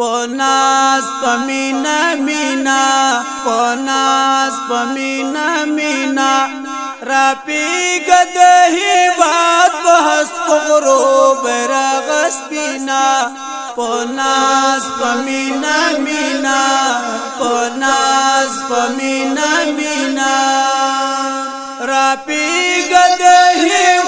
پناس پمینا مینا پناس پمینا مینا را پیګد هیواد بحث کوغرو برغس پینا پناس پمینا مینا پناس پمینا مینا را پیګد هیواد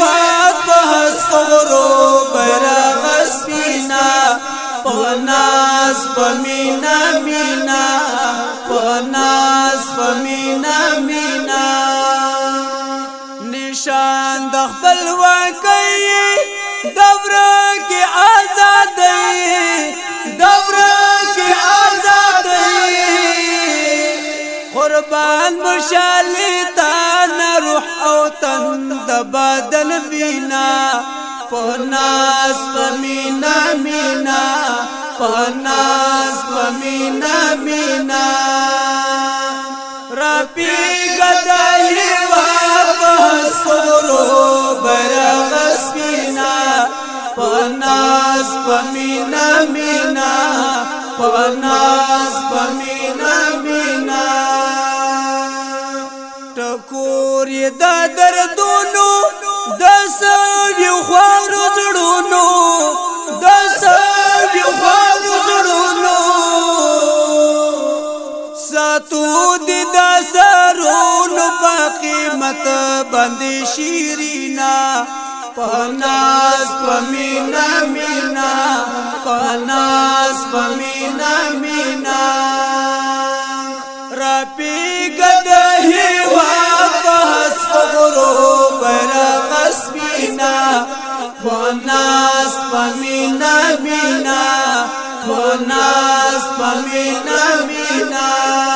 پناس پمینا مینا پناس پمینا مینا نشان د خپل وکي دوره کې آزادۍ دوره کې آزادۍ قربان مشالتان روح او تن د بدل وینا پناس پمینا مینا پناس پمینا مینا را پیگا دائی واپس کرو برغس مینا پناس پمینا مینا پناس پمینا مینا ټکور د دردونو ساتو دی دا سرون پا قیمت بند شیرینا پناس پمینا مینا پناس پمینا مینا را پیگد ہیوا پاس فغرو برا قسمینا پناس پمینا مینا پناس پمینا مینا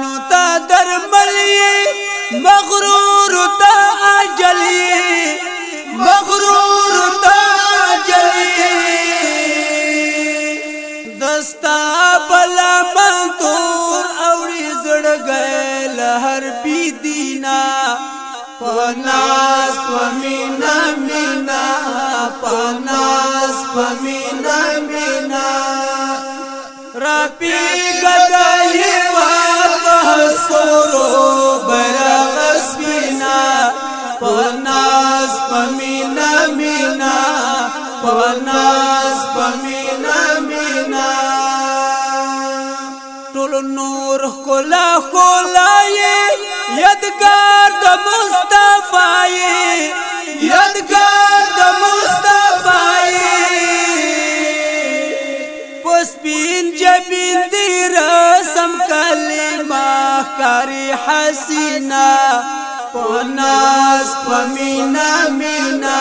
نو تا درمل مغرور تا اجل مغرور تا اجل دستا بلا منتور اوړي زړګل هر بي دينا پناس پمینا مینا پناس پمینا مینا را پی گدا پناس پمینا مینا پناس پمینا مینا ټول نور کولا کولا یادګار د مصطفی یادګار د مصطفی پسپین جبین دی رسم کلمه کاری حسینا پناس پمینا مینا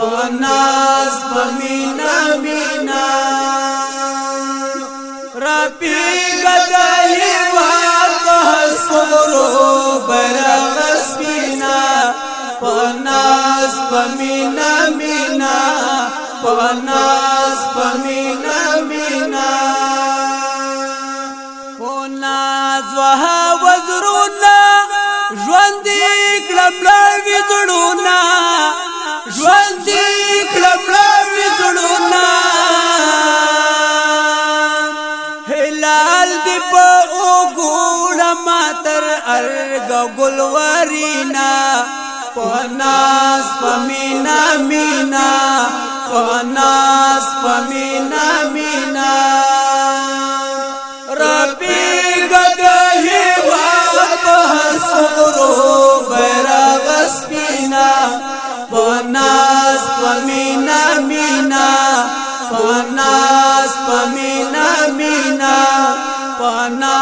پناس پمینا مینا رپی گدای وات سورو برغس مینا پناس پمینا مینا پناس پمینا مینا پناس وها به وګوړه ما تر ارګ ګلورینا پناس پمینا مینا پناس پمینا مینا ربي گده وا په سغرو بیرغ سپینا پناس پمینا مینا پناس پمینا مینا پنا